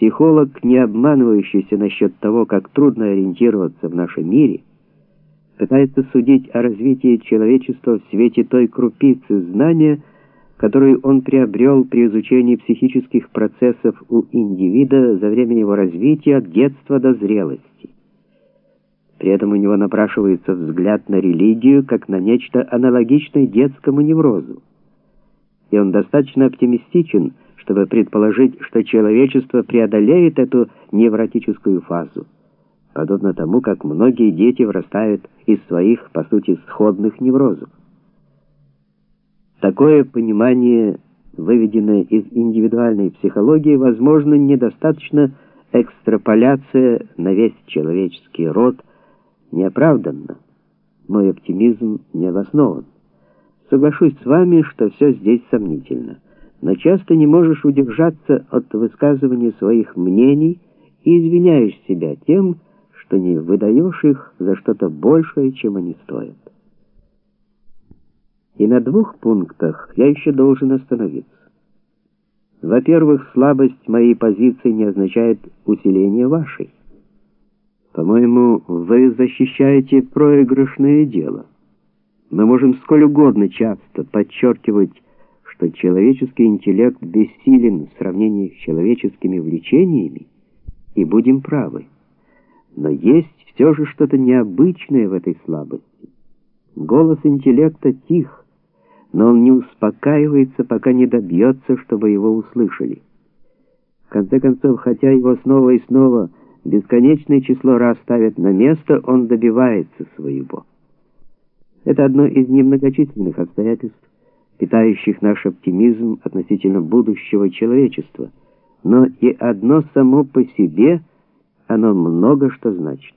Психолог, не обманывающийся насчет того, как трудно ориентироваться в нашем мире, пытается судить о развитии человечества в свете той крупицы знания, которую он приобрел при изучении психических процессов у индивида за время его развития от детства до зрелости. При этом у него напрашивается взгляд на религию как на нечто аналогичное детскому неврозу. И он достаточно оптимистичен, чтобы предположить, что человечество преодолеет эту невротическую фазу, подобно тому, как многие дети вырастают из своих, по сути, сходных неврозов. Такое понимание, выведенное из индивидуальной психологии, возможно, недостаточно экстраполяция на весь человеческий род неоправданно. Мой оптимизм не обоснован. Соглашусь с вами, что все здесь сомнительно но часто не можешь удержаться от высказывания своих мнений и извиняешь себя тем, что не выдаешь их за что-то большее, чем они стоят. И на двух пунктах я еще должен остановиться. Во-первых, слабость моей позиции не означает усиление вашей. По-моему, вы защищаете проигрышное дело. Мы можем сколь угодно часто подчеркивать что человеческий интеллект бессилен в сравнении с человеческими влечениями, и будем правы. Но есть все же что-то необычное в этой слабости. Голос интеллекта тих, но он не успокаивается, пока не добьется, чтобы его услышали. В конце концов, хотя его снова и снова бесконечное число раз ставят на место, он добивается своего. Это одно из немногочисленных обстоятельств, питающих наш оптимизм относительно будущего человечества, но и одно само по себе оно много что значит.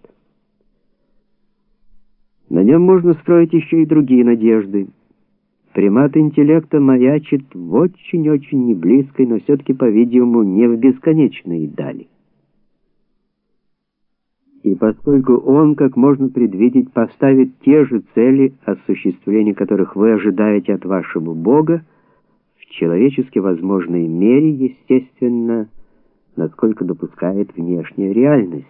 На нем можно строить еще и другие надежды. Примат интеллекта маячит в очень-очень неблизкой, но все-таки, по-видимому, не в бесконечной дали. И поскольку он, как можно предвидеть, поставит те же цели, осуществления которых вы ожидаете от вашего Бога, в человечески возможной мере, естественно, насколько допускает внешняя реальность.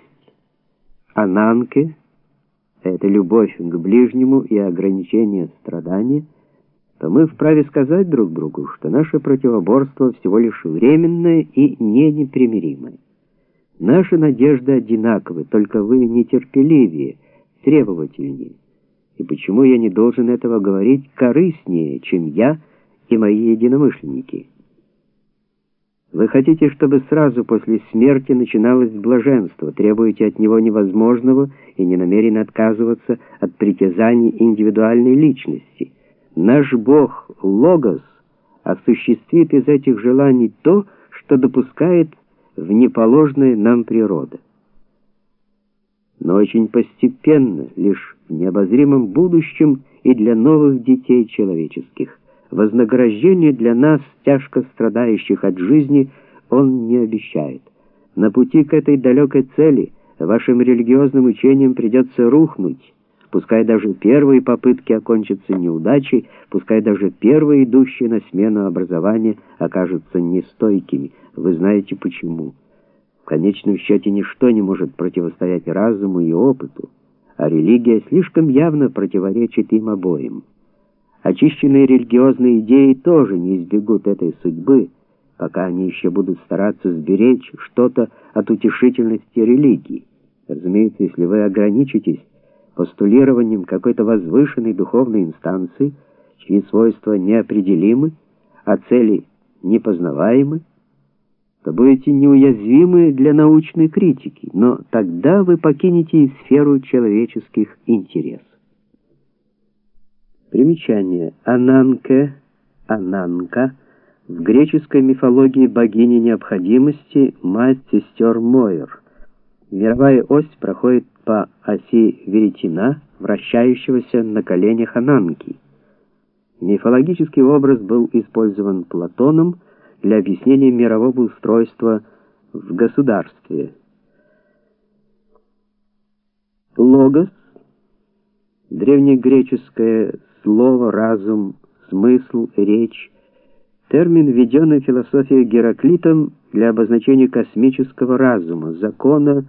Ананке — это любовь к ближнему и ограничение страдания, то мы вправе сказать друг другу, что наше противоборство всего лишь временное и не непримиримое. Наши надежды одинаковы, только вы нетерпеливее, требовательнее. И почему я не должен этого говорить корыстнее, чем я и мои единомышленники? Вы хотите, чтобы сразу после смерти начиналось блаженство, требуете от него невозможного и не намерены отказываться от притязаний индивидуальной личности. Наш Бог, Логос, осуществит из этих желаний то, что допускает в неположная нам природа. Но очень постепенно, лишь в необозримом будущем и для новых детей человеческих, вознаграждение для нас, тяжко страдающих от жизни, он не обещает. На пути к этой далекой цели вашим религиозным учениям придется рухнуть, пускай даже первые попытки окончатся неудачей, пускай даже первые идущие на смену образования окажутся нестойкими. Вы знаете почему. В конечном счете ничто не может противостоять разуму и опыту, а религия слишком явно противоречит им обоим. Очищенные религиозные идеи тоже не избегут этой судьбы, пока они еще будут стараться сберечь что-то от утешительности религии. Разумеется, если вы ограничитесь постулированием какой-то возвышенной духовной инстанции, чьи свойства неопределимы, а цели непознаваемы, то будете неуязвимы для научной критики, но тогда вы покинете и сферу человеческих интересов. Примечание. Ананке, Ананка, в греческой мифологии богиня необходимости, мать сестер Мойр. Мировая ось проходит по оси веретена, вращающегося на коленях Ананки. Мифологический образ был использован Платоном для объяснения мирового устройства в государстве. Логос — древнегреческое слово «разум», «смысл», «речь», термин, введенный в Гераклитом для обозначения космического разума, закона,